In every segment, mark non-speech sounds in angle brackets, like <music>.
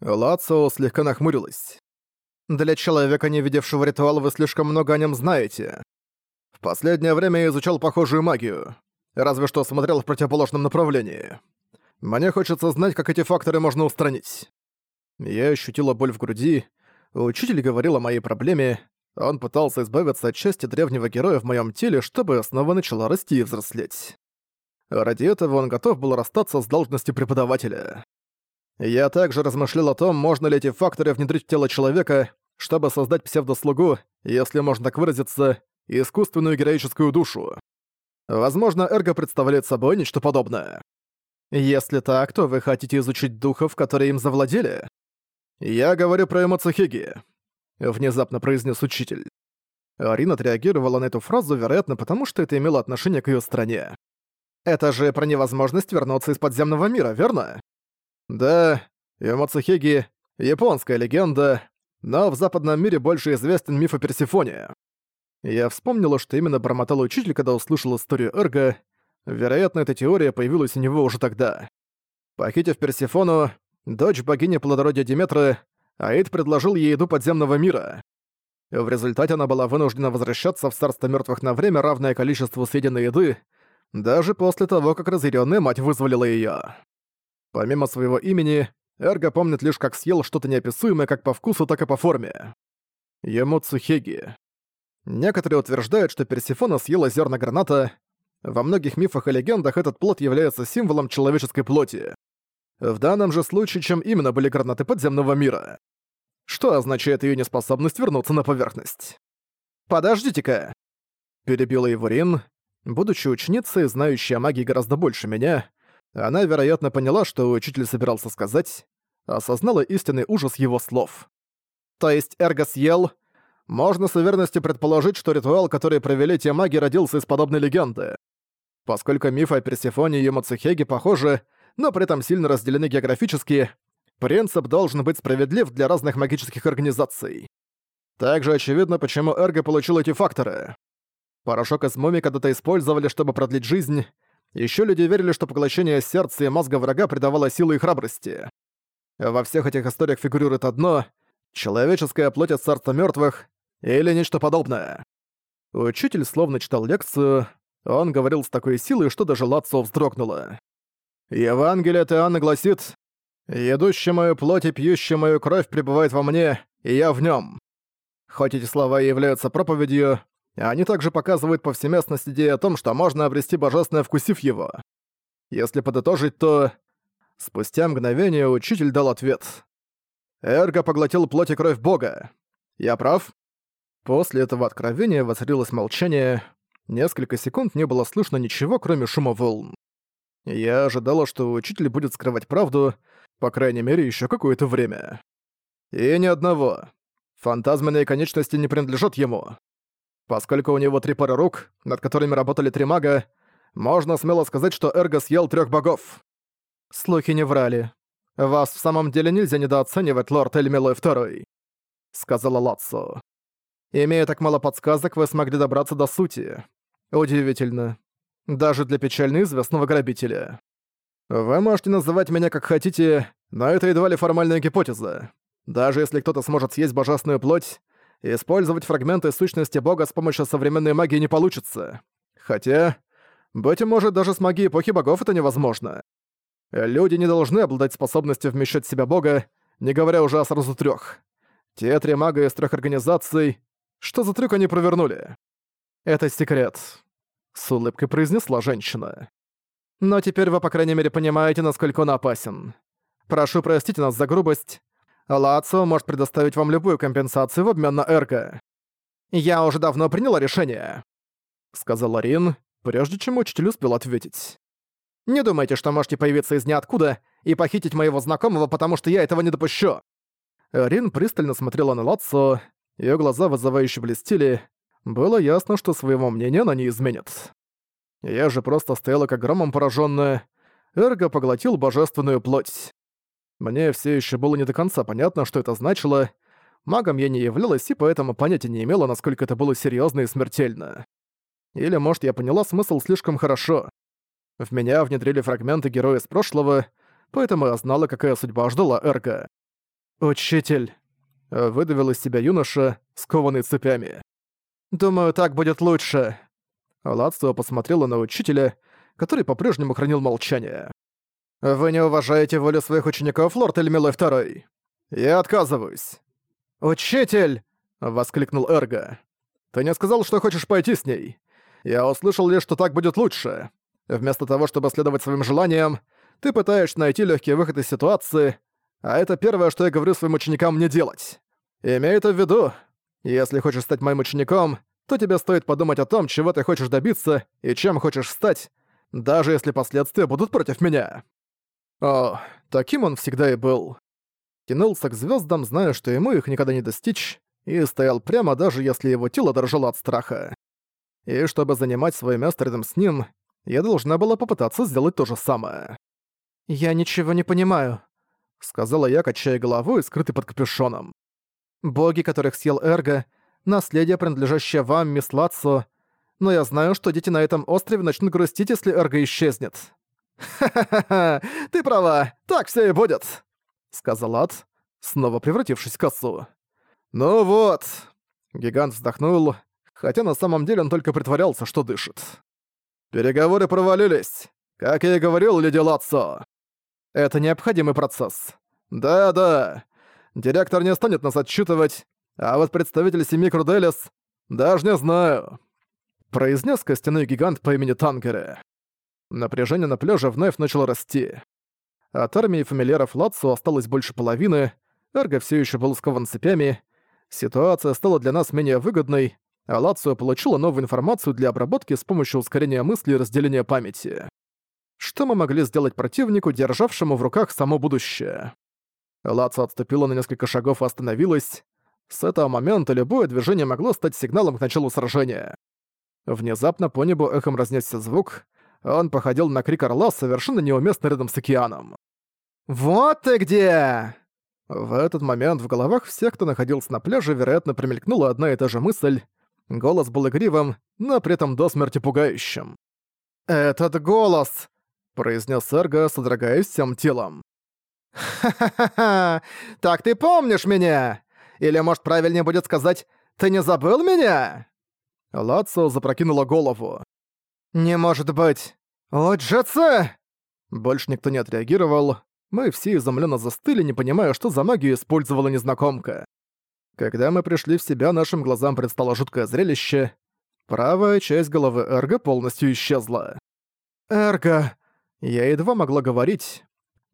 Лацо слегка нахмурилась. «Для человека, не видевшего ритуал, вы слишком много о нем знаете. В последнее время я изучал похожую магию. Разве что смотрел в противоположном направлении. Мне хочется знать, как эти факторы можно устранить». Я ощутила боль в груди. Учитель говорил о моей проблеме. Он пытался избавиться от части древнего героя в моем теле, чтобы снова начала расти и взрослеть. Ради этого он готов был расстаться с должностью преподавателя. Я также размышлял о том, можно ли эти факторы внедрить в тело человека, чтобы создать псевдослугу, если можно так выразиться, искусственную героическую душу. Возможно, Эрго представляет собой нечто подобное. Если так, то вы хотите изучить духов, которые им завладели? Я говорю про Эмоцухиги, внезапно произнес учитель. Арина отреагировала на эту фразу, вероятно, потому что это имело отношение к ее стране. Это же про невозможность вернуться из подземного мира, верно? Да, Эмоцухиги — японская легенда, но в западном мире больше известен миф о Персифоне. Я вспомнила, что именно бормотал учитель, когда услышал историю Эрго. Вероятно, эта теория появилась у него уже тогда. Похитив Персифону, дочь богини плодородия Диметры, Аид предложил ей еду подземного мира. В результате она была вынуждена возвращаться в царство мертвых на время, равное количеству съеденной еды, даже после того, как разъяренная мать вызволила ее. Помимо своего имени, Эрго помнит лишь, как съел что-то неописуемое как по вкусу, так и по форме. Ему Цухеги. Некоторые утверждают, что Персифона съела зерна граната. Во многих мифах и легендах этот плод является символом человеческой плоти. В данном же случае, чем именно были гранаты подземного мира. Что означает ее неспособность вернуться на поверхность? «Подождите-ка!» Перебила его Рин. Будучи ученицей, знающей о магии гораздо больше меня, она, вероятно, поняла, что учитель собирался сказать, осознала истинный ужас его слов. То есть Эрго съел... Можно с уверенностью предположить, что ритуал, который провели те маги, родился из подобной легенды. Поскольку мифы о Персефоне и Мацухеге похожи, но при этом сильно разделены географически, принцип должен быть справедлив для разных магических организаций. Также очевидно, почему Эрго получил эти факторы. Порошок из мумий когда-то использовали, чтобы продлить жизнь, еще люди верили, что поглощение сердца и мозга врага придавало силы и храбрости. Во всех этих историях фигурирует одно — человеческая плоть от царства мертвых или нечто подобное. Учитель словно читал лекцию, он говорил с такой силой, что даже Лацо вздрогнула. «Евангелие Теанна гласит, «Едущий мою плоть и пьющий мою кровь пребывает во мне, и я в нем». Хоть эти слова и являются проповедью, они также показывают повсеместность идеи о том, что можно обрести божественное, вкусив его. Если подытожить, то... Спустя мгновение учитель дал ответ. Эрго поглотил плоть и кровь Бога. Я прав? После этого откровения воцарилось молчание. Несколько секунд не было слышно ничего, кроме шума волн. Я ожидала, что учитель будет скрывать правду, по крайней мере, еще какое-то время. И ни одного. Фантазменные конечности не принадлежат ему. Поскольку у него три пары рук, над которыми работали три мага, можно смело сказать, что Эрго съел трех богов. Слухи не врали. Вас в самом деле нельзя недооценивать, лорд Эльмилой Второй, сказала Латсо. Имея так мало подсказок, вы смогли добраться до сути. Удивительно. Даже для печально известного грабителя. Вы можете называть меня как хотите, но это едва ли формальная гипотеза. Даже если кто-то сможет съесть божественную плоть, Использовать фрагменты сущности бога с помощью современной магии не получится. Хотя, быть может, даже с магией эпохи богов это невозможно. Люди не должны обладать способностью вмещать в себя бога, не говоря уже о сразу трёх. Те три мага из трех организаций... Что за трюк они провернули? Это секрет. С улыбкой произнесла женщина. Но теперь вы, по крайней мере, понимаете, насколько он опасен. Прошу простить нас за грубость, Лацо может предоставить вам любую компенсацию в обмен на Эрго. Я уже давно приняла решение», — сказал Рин, прежде чем учитель успел ответить. «Не думайте, что можете появиться из ниоткуда и похитить моего знакомого, потому что я этого не допущу». Рин пристально смотрела на Лацо, её глаза вызывающе блестели. Было ясно, что своего мнения она не изменит. Я же просто стояла как громом поражённая. Эрго поглотил божественную плоть. Мне все еще было не до конца понятно, что это значило. Магом я не являлась и поэтому понятия не имела, насколько это было серьезно и смертельно. Или, может, я поняла смысл слишком хорошо. В меня внедрили фрагменты героя из прошлого, поэтому я знала, какая судьба ждала Эрго. «Учитель», — выдавил из себя юноша, скованный цепями. «Думаю, так будет лучше». Лацуо посмотрела на учителя, который по-прежнему хранил молчание. «Вы не уважаете волю своих учеников, лорд Эльмилой Второй?» «Я отказываюсь». «Учитель!» — воскликнул Эрго. «Ты не сказал, что хочешь пойти с ней. Я услышал лишь, что так будет лучше. Вместо того, чтобы следовать своим желаниям, ты пытаешься найти легкий выход из ситуации, а это первое, что я говорю своим ученикам не делать. Имей это в виду. Если хочешь стать моим учеником, то тебе стоит подумать о том, чего ты хочешь добиться и чем хочешь стать, даже если последствия будут против меня. О, таким он всегда и был. Тянулся к звездам, зная, что ему их никогда не достичь, и стоял прямо, даже если его тело дрожало от страха. И чтобы занимать свое место рядом с ним, я должна была попытаться сделать то же самое. «Я ничего не понимаю», — сказала я, качая головой, скрытый под капюшоном. «Боги, которых съел Эрго, наследие, принадлежащее вам, мисс Лацо, но я знаю, что дети на этом острове начнут грустить, если Эрго исчезнет». «Ха-ха-ха, <laughs> ты права, так все и будет», — сказал Ад, снова превратившись в косу. «Ну вот», — гигант вздохнул, хотя на самом деле он только притворялся, что дышит. «Переговоры провалились, как я и говорил, леди Лацо». Это необходимый процесс. Да-да. Директор не станет нас отчитывать, а вот представитель семьи Круделис даже не знаю. Произнес костяной гигант по имени Тангере. Напряжение на пляже вновь начало расти. От армии фамильяров Лацу осталось больше половины, Эрго все еще был скован цепями, ситуация стала для нас менее выгодной, а Лацио получила новую информацию для обработки с помощью ускорения мысли и разделения памяти. Что мы могли сделать противнику, державшему в руках само будущее? Лацо отступила на несколько шагов и остановилась. С этого момента любое движение могло стать сигналом к началу сражения. Внезапно по небу эхом разнесся звук. Он походил на крик орла, совершенно неуместно рядом с океаном. «Вот ты где!» В этот момент в головах всех, кто находился на пляже, вероятно, промелькнула одна и та же мысль. Голос был игривым, но при этом до смерти пугающим. «Этот голос! произнес Эрго, содрогаясь всем телом. «Ха-ха-ха! Так ты помнишь меня? Или, может, правильнее будет сказать, ты не забыл меня?» Лацо запрокинула голову. «Не может быть! Джетсе!» Больше никто не отреагировал. Мы все изумленно застыли, не понимая, что за магию использовала незнакомка. Когда мы пришли в себя, нашим глазам предстало жуткое зрелище. Правая часть головы Эрго полностью исчезла. «Эрго!» Я едва могла говорить.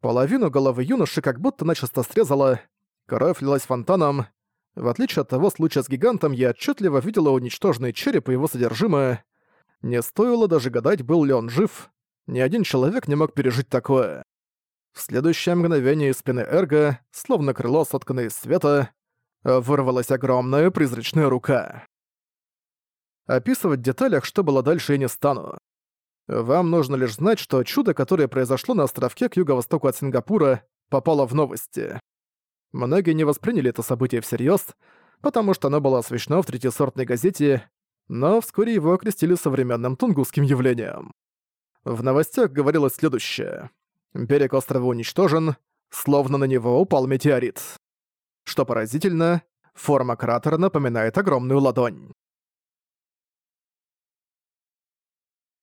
Половину головы юноши как будто начисто срезала, кровь лилась фонтаном. В отличие от того случая с гигантом, я отчетливо видела уничтоженный череп и его содержимое. Не стоило даже гадать, был ли он жив. Ни один человек не мог пережить такое. В следующее мгновение из спины Эрго, словно крыло, сотканное из света, вырвалась огромная призрачная рука. Описывать в деталях, что было дальше, я не стану. Вам нужно лишь знать, что чудо, которое произошло на островке к юго-востоку от Сингапура, попало в новости. Многие не восприняли это событие всерьез, потому что оно было освещено в третьесортной газете, но вскоре его окрестили современным тунгусским явлением. В новостях говорилось следующее. Берег острова уничтожен, словно на него упал метеорит. Что поразительно, форма кратера напоминает огромную ладонь.